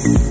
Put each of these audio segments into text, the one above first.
Bye.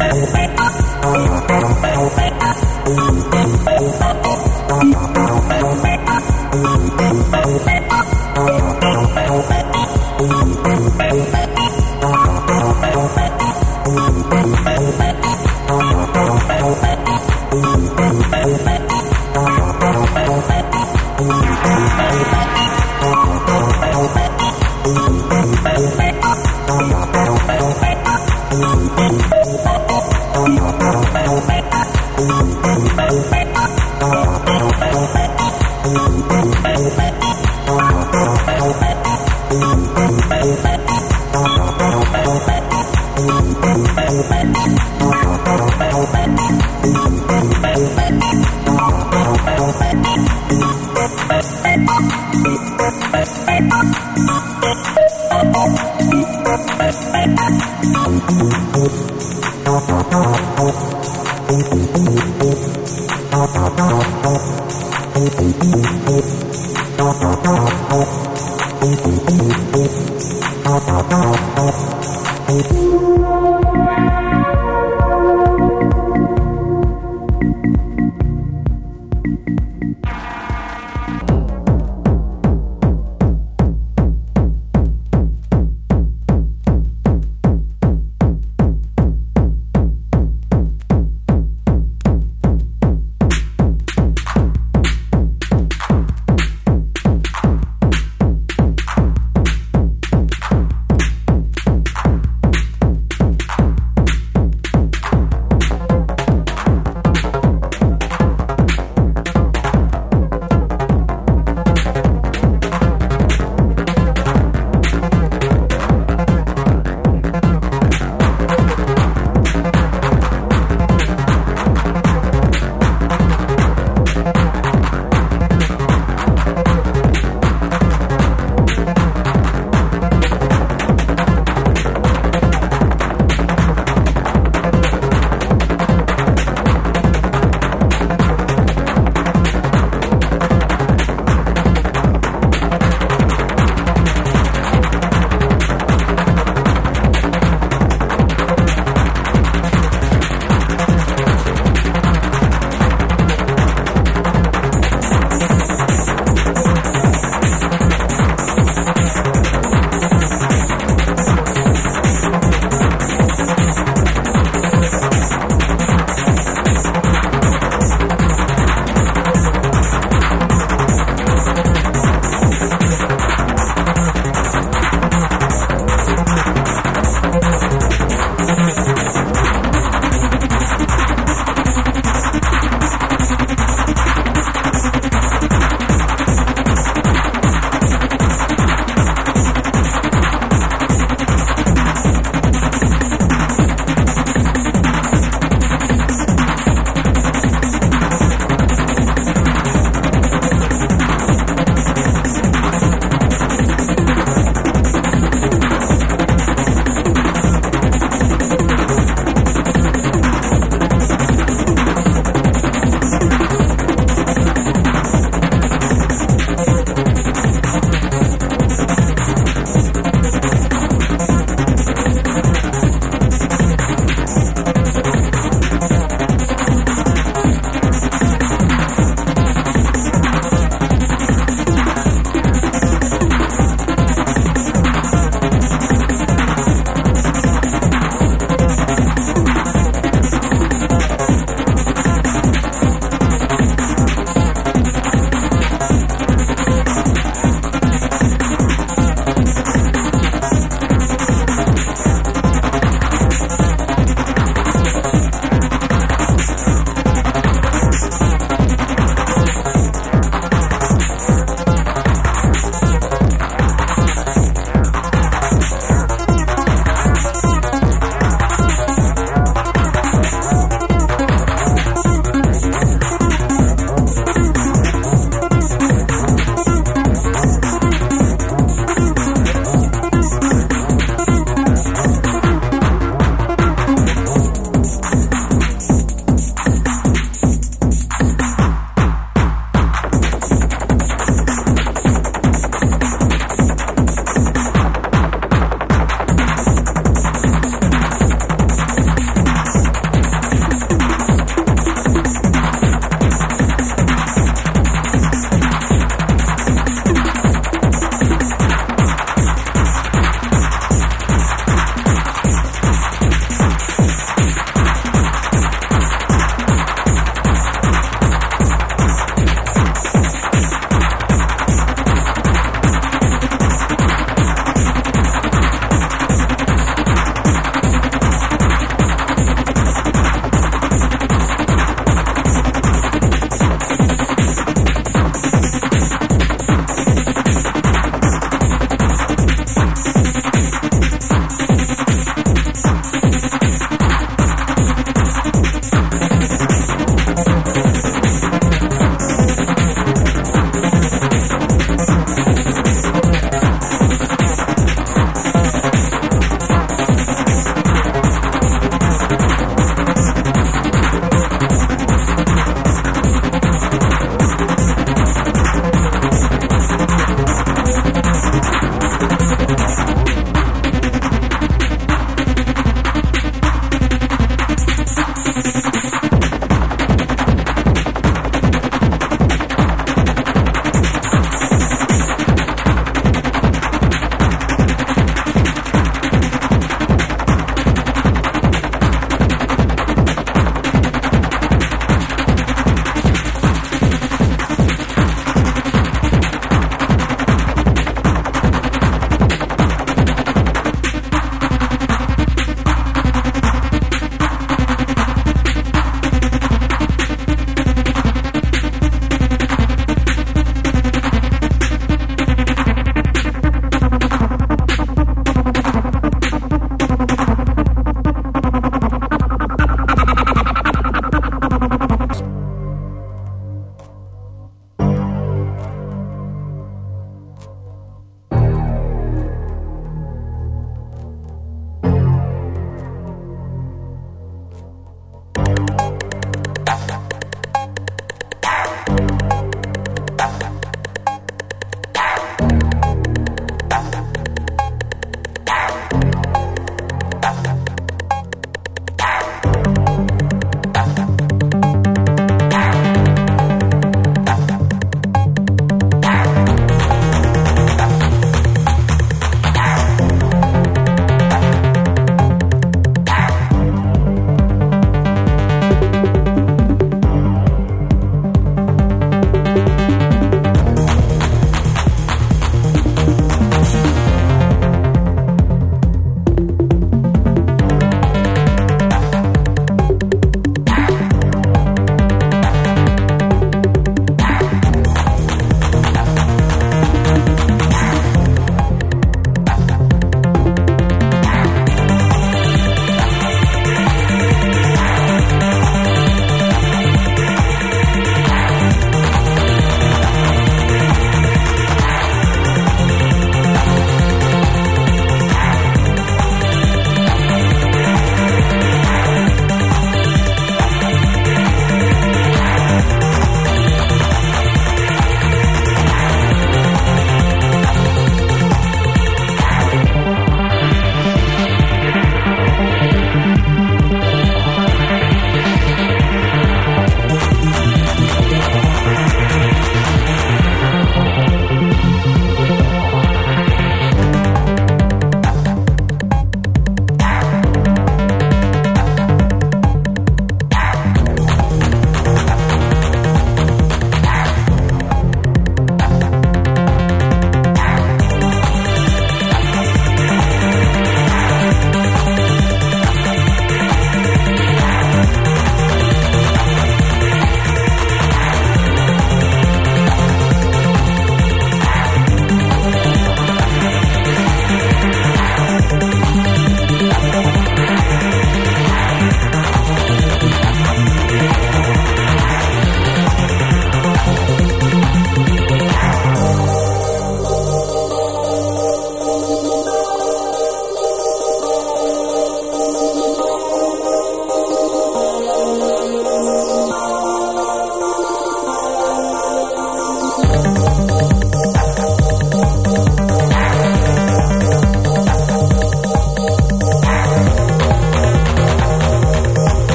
Thank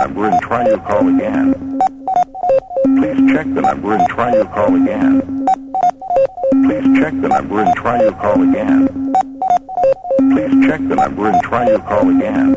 number and try your call again. Please check the number and try your call again. Please check the number and try your call again. Please check the number and try your call again.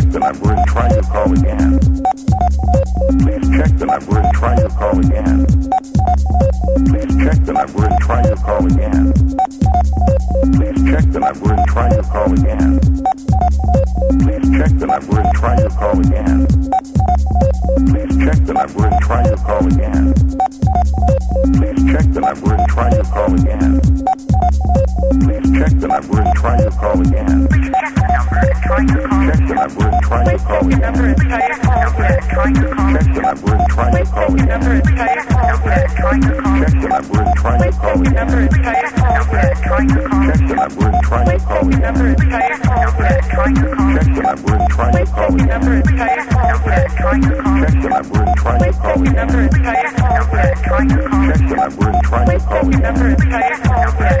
check the number and try to call again. Please check the number and try your call again. Please check the number and try your call again. Please check the number and try your call again. Please check the number and try your call again. Please check the number and try your call again. Please check the number and try your call again. Please check the number and try to call again. Please check the number and try to call again. Check the number and try to call again. Check the number and try to call again. Check the number and try to call again. Check the number and try to call again. Check the number and try to call again. Check the number and try to call again. Check the number and try to call again.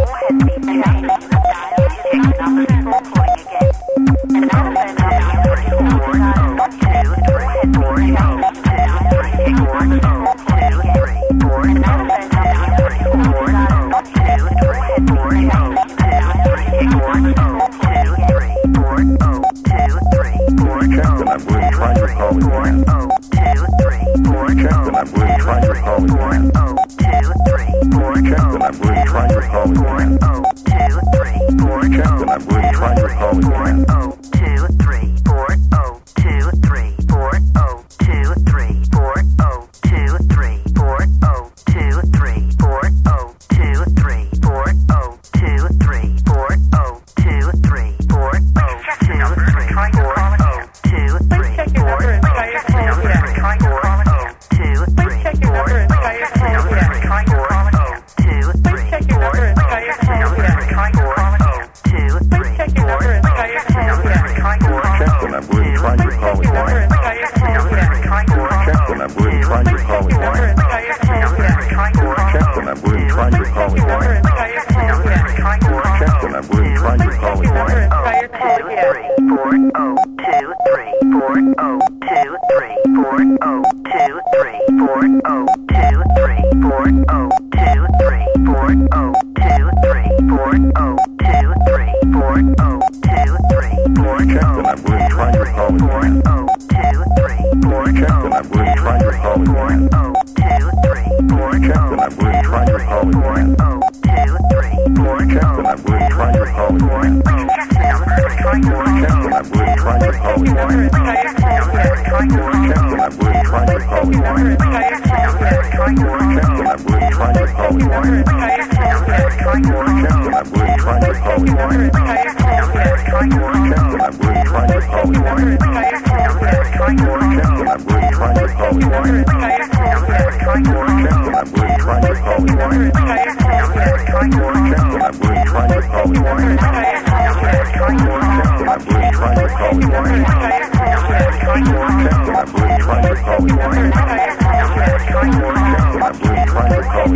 I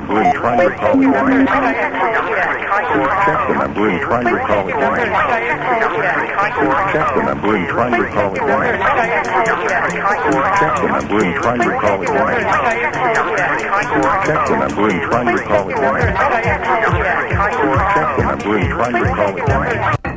believe trying to call you. Check the number and try to call it line. Check the number and try to call it line. Check the number and try to call it line. Check the number and try to call it line. Check the number and try to call it line.